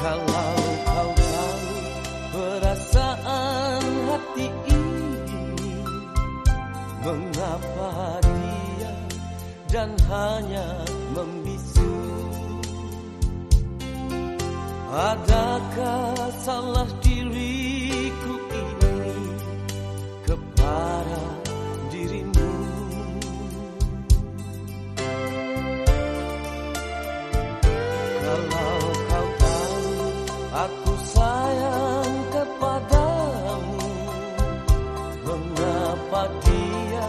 Kalau kau tahu perasaan hati ini Mengapa dia dan hanya membisu? Adakah salah dia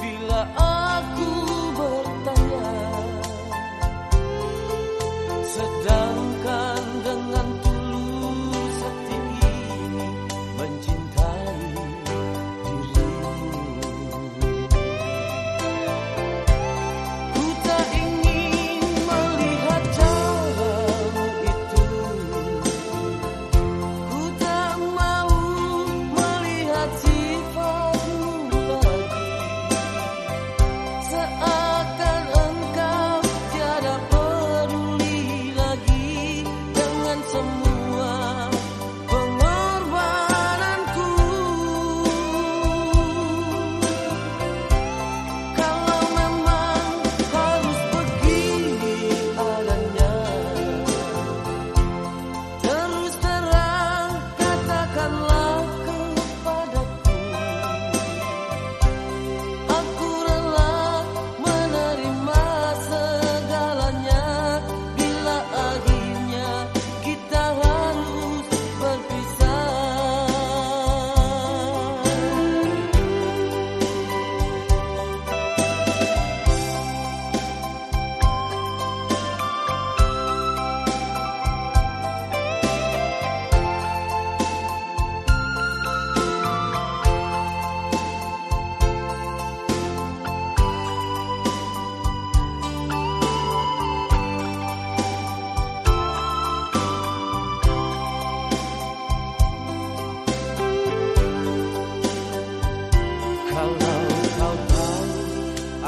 bila aku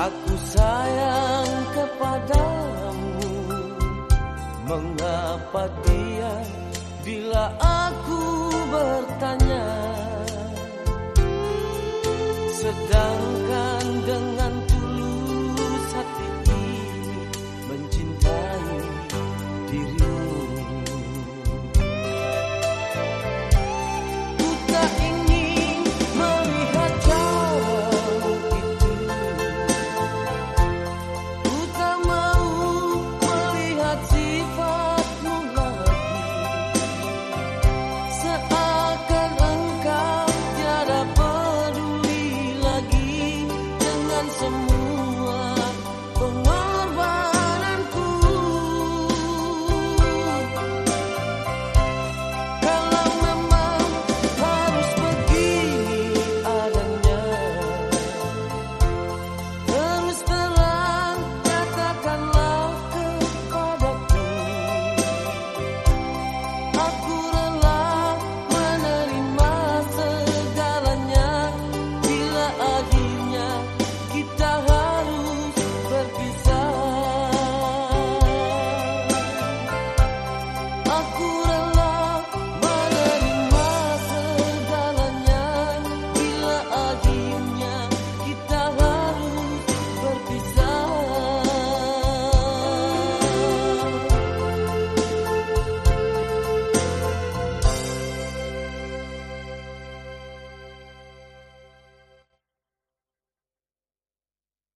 Aku sayang kepadamu. Mengapa dia bila aku bertanya? Sedangkan